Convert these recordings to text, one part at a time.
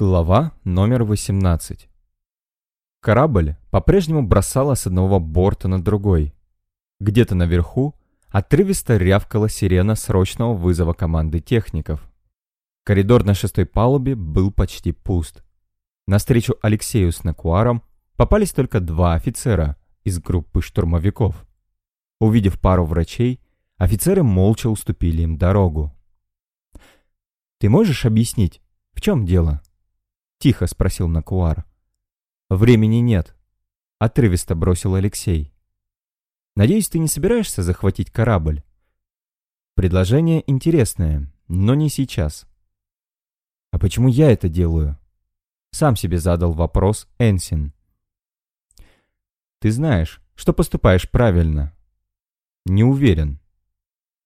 Глава номер 18 Корабль по-прежнему бросала с одного борта на другой. Где-то наверху отрывисто рявкала сирена срочного вызова команды техников. Коридор на шестой палубе был почти пуст. На встречу Алексею с Накуаром попались только два офицера из группы штурмовиков. Увидев пару врачей, офицеры молча уступили им дорогу. «Ты можешь объяснить, в чем дело?» — тихо спросил Накуар. «Времени нет», — отрывисто бросил Алексей. «Надеюсь, ты не собираешься захватить корабль?» «Предложение интересное, но не сейчас». «А почему я это делаю?» Сам себе задал вопрос Энсин. «Ты знаешь, что поступаешь правильно». «Не уверен».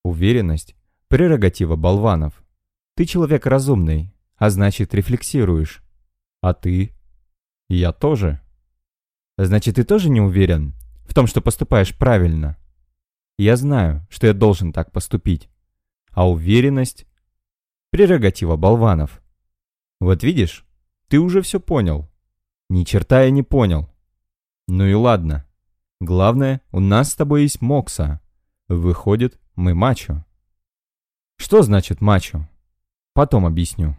«Уверенность — прерогатива болванов. Ты человек разумный, а значит рефлексируешь. А ты? Я тоже. Значит, ты тоже не уверен в том, что поступаешь правильно? Я знаю, что я должен так поступить. А уверенность — прерогатива болванов. Вот видишь, ты уже все понял. Ни черта я не понял. Ну и ладно. Главное, у нас с тобой есть Мокса. Выходит, мы мачо. Что значит мачо? Потом объясню.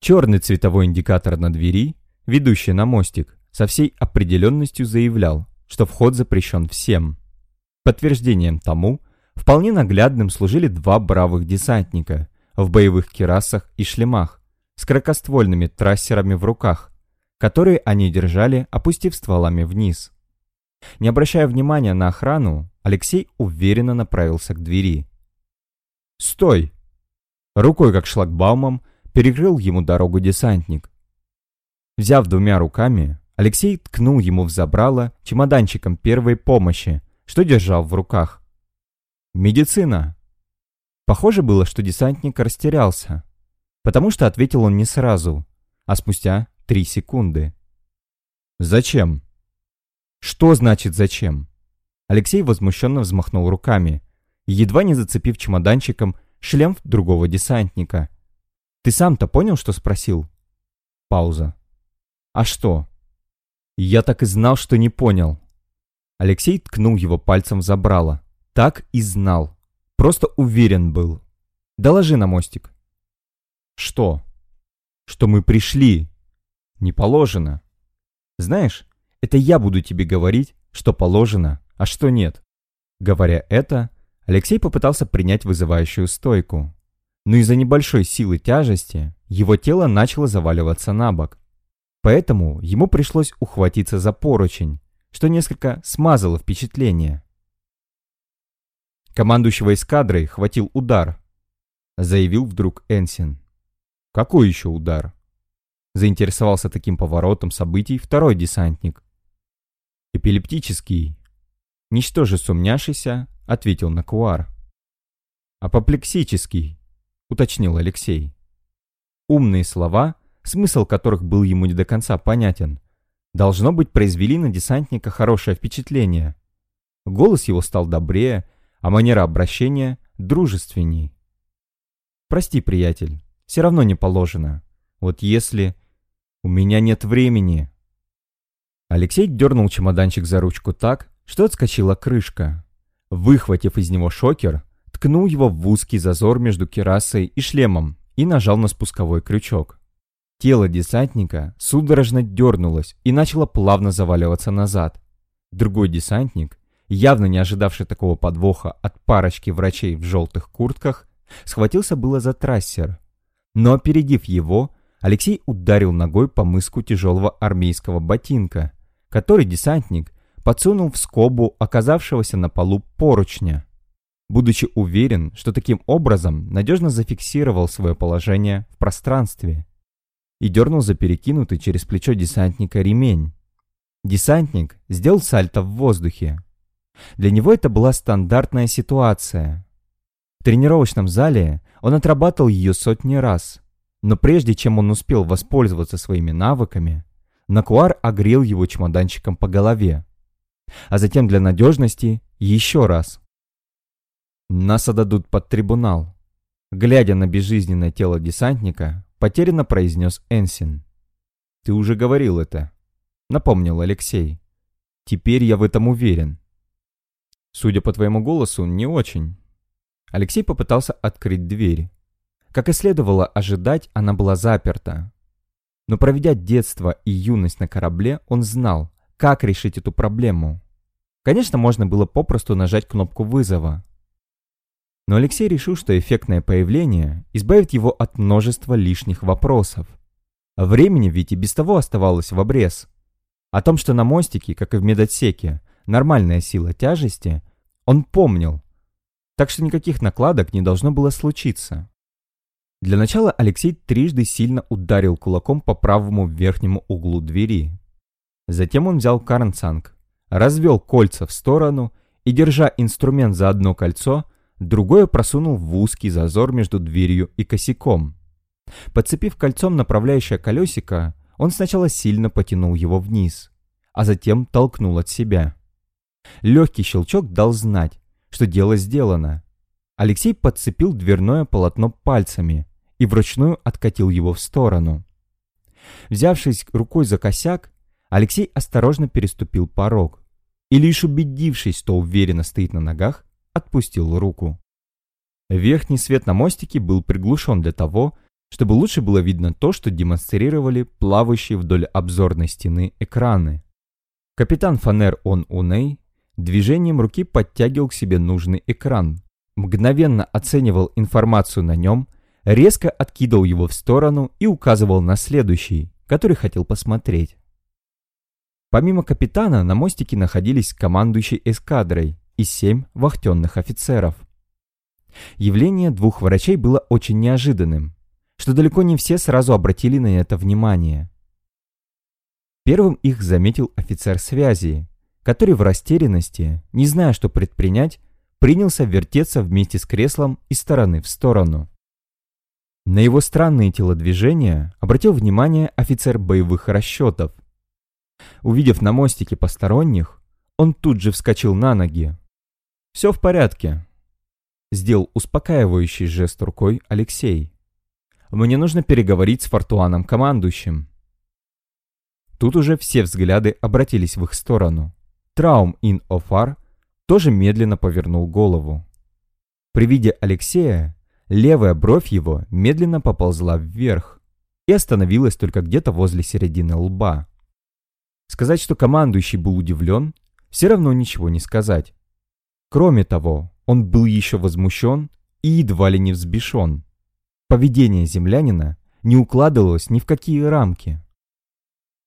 Черный цветовой индикатор на двери, ведущий на мостик, со всей определенностью заявлял, что вход запрещен всем. Подтверждением тому вполне наглядным служили два бравых десантника в боевых керасах и шлемах с кракоствольными трассерами в руках, которые они держали, опустив стволами вниз. Не обращая внимания на охрану, Алексей уверенно направился к двери. «Стой!» Рукой, как шлагбаумом, перекрыл ему дорогу десантник. Взяв двумя руками, Алексей ткнул ему в забрало чемоданчиком первой помощи, что держал в руках. «Медицина!» Похоже было, что десантник растерялся, потому что ответил он не сразу, а спустя три секунды. «Зачем?» «Что значит «зачем»?» Алексей возмущенно взмахнул руками, едва не зацепив чемоданчиком шлем другого десантника. Ты сам-то понял, что спросил? Пауза. А что? Я так и знал, что не понял. Алексей ткнул его пальцем в забрало. Так и знал. Просто уверен был. Доложи на мостик. Что? Что мы пришли. Не положено. Знаешь, это я буду тебе говорить, что положено, а что нет. Говоря это, Алексей попытался принять вызывающую стойку но из-за небольшой силы тяжести его тело начало заваливаться на бок. Поэтому ему пришлось ухватиться за поручень, что несколько смазало впечатление. Командующего эскадрой хватил удар, заявил вдруг Энсин. Какой еще удар? Заинтересовался таким поворотом событий второй десантник. Эпилептический. Ничтоже сумняшися, ответил Накуар. Апоплексический, — уточнил Алексей. Умные слова, смысл которых был ему не до конца понятен, должно быть, произвели на десантника хорошее впечатление. Голос его стал добрее, а манера обращения — дружественней. «Прости, приятель, все равно не положено. Вот если... У меня нет времени...» Алексей дернул чемоданчик за ручку так, что отскочила крышка. Выхватив из него шокер, ткнул его в узкий зазор между керасой и шлемом и нажал на спусковой крючок. Тело десантника судорожно дернулось и начало плавно заваливаться назад. Другой десантник, явно не ожидавший такого подвоха от парочки врачей в желтых куртках, схватился было за трассер. Но опередив его, Алексей ударил ногой по мыску тяжелого армейского ботинка, который десантник подсунул в скобу оказавшегося на полу поручня будучи уверен, что таким образом надежно зафиксировал свое положение в пространстве и дернул за перекинутый через плечо десантника ремень. Десантник сделал сальто в воздухе. Для него это была стандартная ситуация. В тренировочном зале он отрабатывал ее сотни раз, но прежде чем он успел воспользоваться своими навыками, Накуар огрел его чемоданчиком по голове, а затем для надежности еще раз – нас отдадут под трибунал. Глядя на безжизненное тело десантника, потерянно произнес Энсин. «Ты уже говорил это», — напомнил Алексей. «Теперь я в этом уверен». «Судя по твоему голосу, не очень». Алексей попытался открыть дверь. Как и следовало ожидать, она была заперта. Но проведя детство и юность на корабле, он знал, как решить эту проблему. Конечно, можно было попросту нажать кнопку вызова. Но Алексей решил, что эффектное появление избавит его от множества лишних вопросов. Времени ведь и без того оставалось в обрез. О том, что на мостике, как и в медотсеке, нормальная сила тяжести, он помнил. Так что никаких накладок не должно было случиться. Для начала Алексей трижды сильно ударил кулаком по правому верхнему углу двери. Затем он взял карнцанг, развел кольца в сторону и, держа инструмент за одно кольцо, другое просунул в узкий зазор между дверью и косяком. Подцепив кольцом направляющее колесико, он сначала сильно потянул его вниз, а затем толкнул от себя. Легкий щелчок дал знать, что дело сделано, Алексей подцепил дверное полотно пальцами и вручную откатил его в сторону. Взявшись рукой за косяк, Алексей осторожно переступил порог и, лишь убедившись, что уверенно стоит на ногах, отпустил руку. Верхний свет на мостике был приглушен для того, чтобы лучше было видно то, что демонстрировали плавающие вдоль обзорной стены экраны. Капитан Фанер Он Уней движением руки подтягивал к себе нужный экран, мгновенно оценивал информацию на нем, резко откидывал его в сторону и указывал на следующий, который хотел посмотреть. Помимо капитана на мостике находились командующий эскадрой и семь вахтенных офицеров. Явление двух врачей было очень неожиданным, что далеко не все сразу обратили на это внимание. Первым их заметил офицер связи, который в растерянности, не зная, что предпринять, принялся вертеться вместе с креслом из стороны в сторону. На его странные телодвижения обратил внимание офицер боевых расчетов. Увидев на мостике посторонних, он тут же вскочил на ноги. «Все в порядке», — сделал успокаивающий жест рукой Алексей. «Мне нужно переговорить с Фортуаном командующим». Тут уже все взгляды обратились в их сторону. Траум ин Офар тоже медленно повернул голову. При виде Алексея левая бровь его медленно поползла вверх и остановилась только где-то возле середины лба. Сказать, что командующий был удивлен, все равно ничего не сказать. Кроме того, он был еще возмущен и едва ли не взбешен. Поведение землянина не укладывалось ни в какие рамки.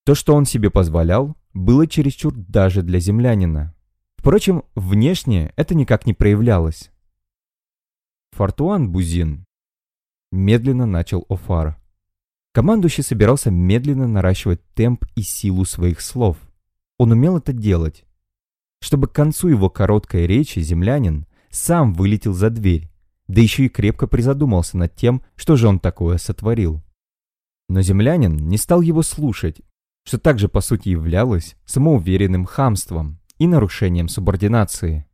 То, что он себе позволял, было чересчур даже для землянина. Впрочем, внешне это никак не проявлялось. «Фортуан Бузин», — медленно начал Офар. Командующий собирался медленно наращивать темп и силу своих слов. Он умел это делать. Чтобы к концу его короткой речи землянин сам вылетел за дверь, да еще и крепко призадумался над тем, что же он такое сотворил. Но землянин не стал его слушать, что также по сути являлось самоуверенным хамством и нарушением субординации.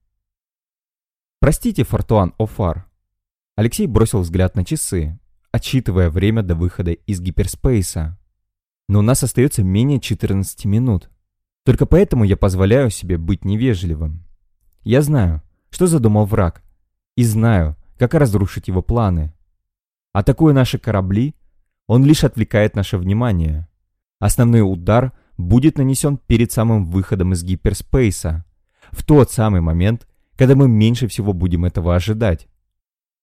«Простите, Фортуан Офар». Алексей бросил взгляд на часы, отсчитывая время до выхода из гиперспейса. «Но у нас остается менее 14 минут. Только поэтому я позволяю себе быть невежливым. Я знаю, что задумал враг, и знаю, как разрушить его планы. Атакуя наши корабли, он лишь отвлекает наше внимание. Основной удар – будет нанесен перед самым выходом из гиперспейса, в тот самый момент, когда мы меньше всего будем этого ожидать.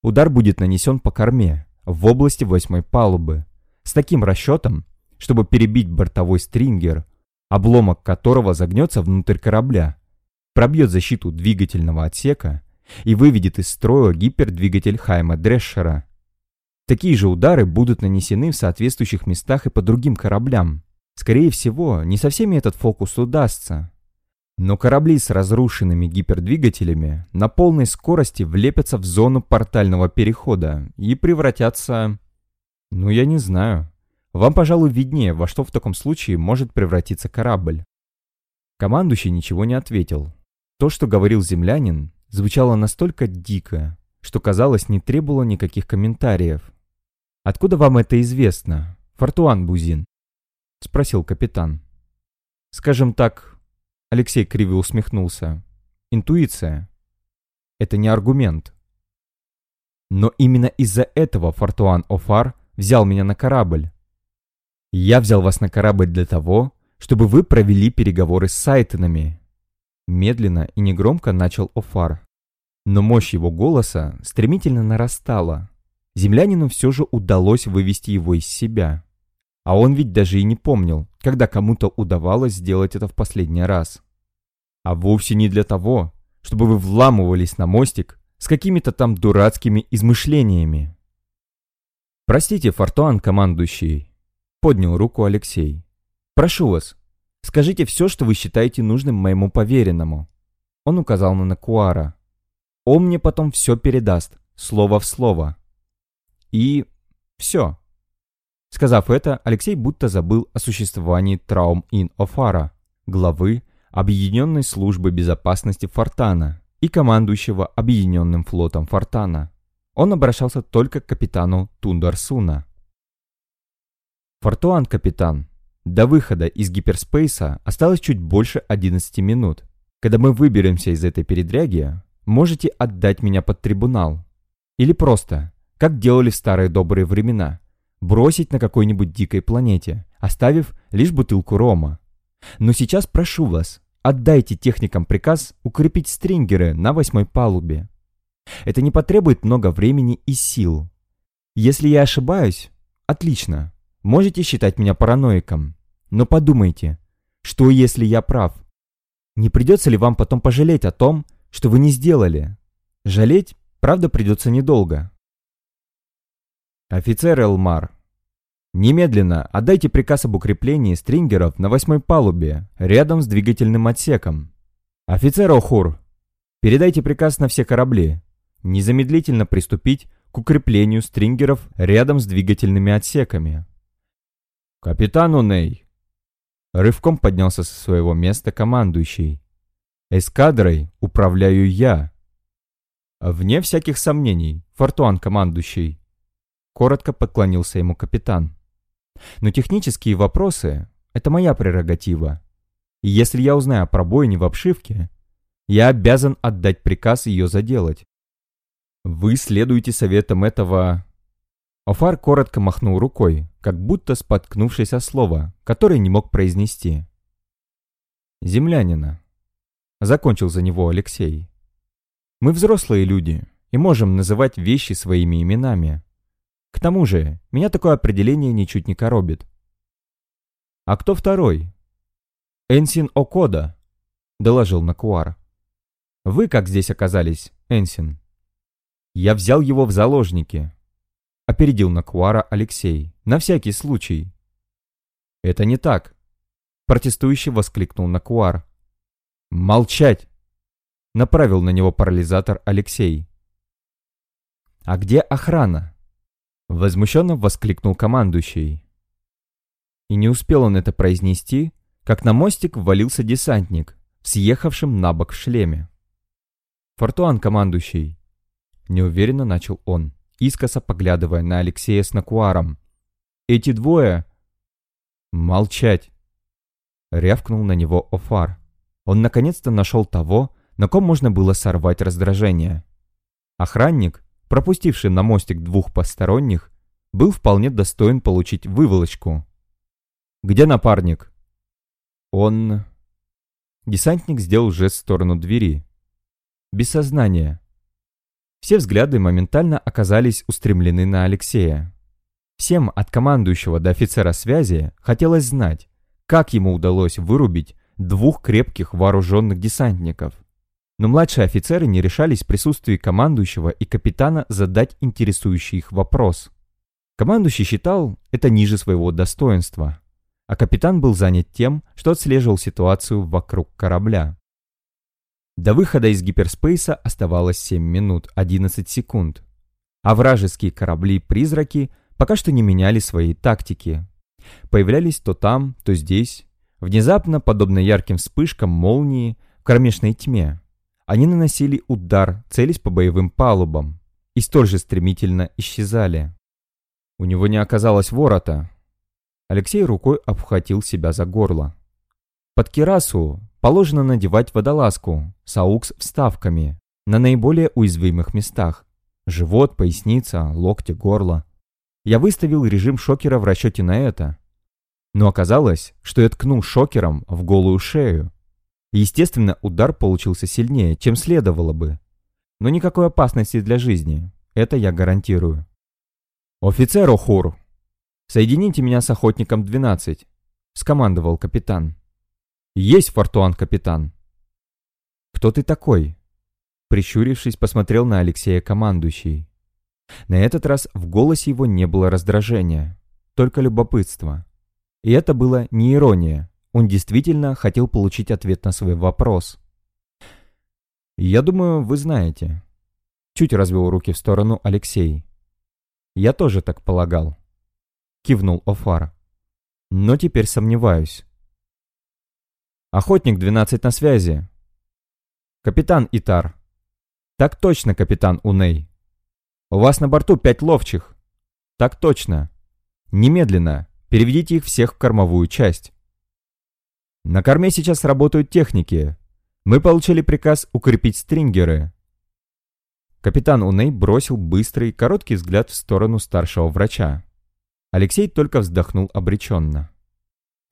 Удар будет нанесен по корме, в области восьмой палубы, с таким расчетом, чтобы перебить бортовой стрингер, обломок которого загнется внутрь корабля, пробьет защиту двигательного отсека и выведет из строя гипердвигатель Хайма Дрешера. Такие же удары будут нанесены в соответствующих местах и по другим кораблям. Скорее всего, не со всеми этот фокус удастся. Но корабли с разрушенными гипердвигателями на полной скорости влепятся в зону портального перехода и превратятся... Ну, я не знаю. Вам, пожалуй, виднее, во что в таком случае может превратиться корабль. Командующий ничего не ответил. То, что говорил землянин, звучало настолько дико, что, казалось, не требовало никаких комментариев. «Откуда вам это известно, Фортуан Бузин?» — спросил капитан. «Скажем так...» — Алексей криво усмехнулся. «Интуиция. Это не аргумент. Но именно из-за этого Фортуан Офар взял меня на корабль. Я взял вас на корабль для того, чтобы вы провели переговоры с Сайтонами. Медленно и негромко начал Офар. Но мощь его голоса стремительно нарастала. Землянину все же удалось вывести его из себя. А он ведь даже и не помнил, когда кому-то удавалось сделать это в последний раз. А вовсе не для того, чтобы вы вламывались на мостик с какими-то там дурацкими измышлениями. «Простите, Фортуан, командующий», — поднял руку Алексей. «Прошу вас, скажите все, что вы считаете нужным моему поверенному». Он указал на Накуара. Он мне потом все передаст, слово в слово. И все. Сказав это, Алексей будто забыл о существовании Траум Ин Офара, главы Объединенной службы безопасности Фортана и командующего Объединенным флотом Фортана. Он обращался только к капитану Тундарсуна. «Фортуан, капитан, до выхода из гиперспейса осталось чуть больше 11 минут. Когда мы выберемся из этой передряги, можете отдать меня под трибунал. Или просто, как делали в старые добрые времена, бросить на какой-нибудь дикой планете, оставив лишь бутылку рома. Но сейчас прошу вас, отдайте техникам приказ укрепить стрингеры на восьмой палубе. Это не потребует много времени и сил. Если я ошибаюсь, отлично, можете считать меня параноиком. Но подумайте, что если я прав? Не придется ли вам потом пожалеть о том, что вы не сделали. Жалеть, правда, придется недолго. Офицер Элмар, немедленно отдайте приказ об укреплении стрингеров на восьмой палубе, рядом с двигательным отсеком. Офицер Охур, передайте приказ на все корабли. Незамедлительно приступить к укреплению стрингеров рядом с двигательными отсеками. Капитан Уней. Рывком поднялся со своего места командующий. Эскадрой управляю я. Вне всяких сомнений, Фортуан командующий. Коротко поклонился ему капитан. Но технические вопросы — это моя прерогатива. И если я узнаю о пробоине в обшивке, я обязан отдать приказ ее заделать. Вы следуете советам этого... Офар коротко махнул рукой, как будто споткнувшись о слово, которое не мог произнести. Землянина. Закончил за него Алексей. Мы взрослые люди и можем называть вещи своими именами. К тому же, меня такое определение ничуть не коробит. А кто второй? Энсин Окода, доложил Накуар. Вы как здесь оказались, Энсин? Я взял его в заложники. Опередил Накуара Алексей. На всякий случай. Это не так. Протестующий воскликнул Накуар. «Молчать!» Направил на него парализатор Алексей. «А где охрана?» Возмущенно воскликнул командующий. И не успел он это произнести, как на мостик ввалился десантник, съехавшим на бок в шлеме. «Фортуан, командующий!» Неуверенно начал он, искоса поглядывая на Алексея с Накуаром. «Эти двое...» «Молчать!» Рявкнул на него Офар. Он наконец-то нашел того, на ком можно было сорвать раздражение. Охранник, пропустивший на мостик двух посторонних, был вполне достоин получить выволочку. «Где напарник?» «Он...» Десантник сделал жест в сторону двери. «Без сознания». Все взгляды моментально оказались устремлены на Алексея. Всем от командующего до офицера связи хотелось знать, как ему удалось вырубить двух крепких вооруженных десантников. Но младшие офицеры не решались в присутствии командующего и капитана задать интересующий их вопрос. Командующий считал это ниже своего достоинства, а капитан был занят тем, что отслеживал ситуацию вокруг корабля. До выхода из гиперспейса оставалось 7 минут 11 секунд, а вражеские корабли-призраки пока что не меняли своей тактики. Появлялись то там, то здесь, Внезапно, подобно ярким вспышкам молнии в кромешной тьме, они наносили удар, целясь по боевым палубам, и столь же стремительно исчезали. У него не оказалось ворота. Алексей рукой обхватил себя за горло. Под кирасу положено надевать водолазку с аукс-вставками на наиболее уязвимых местах. Живот, поясница, локти, горло. Я выставил режим шокера в расчете на это. Но оказалось, что я ткнул шокером в голую шею. Естественно, удар получился сильнее, чем следовало бы. Но никакой опасности для жизни. Это я гарантирую. «Офицер Охур, соедините меня с охотником 12», — скомандовал капитан. «Есть фортуан, капитан». «Кто ты такой?» Прищурившись, посмотрел на Алексея командующий. На этот раз в голосе его не было раздражения, только любопытство. И это было не ирония. Он действительно хотел получить ответ на свой вопрос. «Я думаю, вы знаете». Чуть развел руки в сторону Алексей. «Я тоже так полагал», — кивнул Офар. «Но теперь сомневаюсь». «Охотник 12 на связи». «Капитан Итар», «Так точно, капитан Уней. У вас на борту пять ловчих». «Так точно. Немедленно переведите их всех в кормовую часть». «На корме сейчас работают техники. Мы получили приказ укрепить стрингеры». Капитан Уней бросил быстрый, короткий взгляд в сторону старшего врача. Алексей только вздохнул обреченно.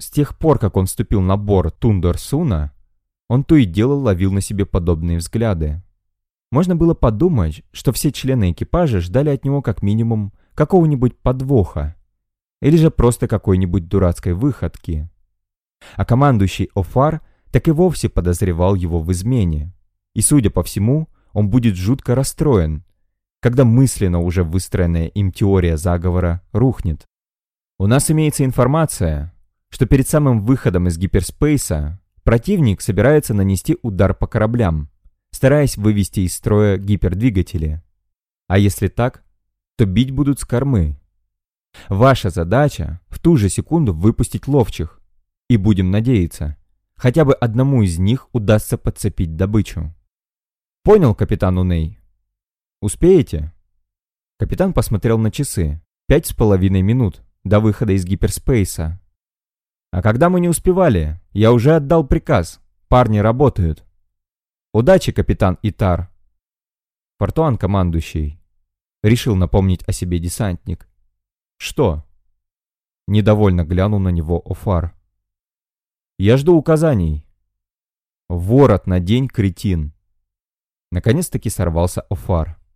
С тех пор, как он вступил на борт Тундор Суна, он то и дело ловил на себе подобные взгляды. Можно было подумать, что все члены экипажа ждали от него как минимум какого-нибудь подвоха или же просто какой-нибудь дурацкой выходки. А командующий Офар так и вовсе подозревал его в измене. И, судя по всему, он будет жутко расстроен, когда мысленно уже выстроенная им теория заговора рухнет. У нас имеется информация, что перед самым выходом из гиперспейса противник собирается нанести удар по кораблям, стараясь вывести из строя гипердвигатели. А если так, то бить будут с кормы. Ваша задача в ту же секунду выпустить ловчих. И будем надеяться, хотя бы одному из них удастся подцепить добычу. Понял, капитан Уней? Успеете? Капитан посмотрел на часы. Пять с половиной минут до выхода из гиперспейса. А когда мы не успевали, я уже отдал приказ. Парни работают. «Удачи, капитан Итар!» Портуан командующий. Решил напомнить о себе десантник. «Что?» Недовольно глянул на него Офар. «Я жду указаний». «Ворот на день, кретин!» Наконец-таки сорвался Офар.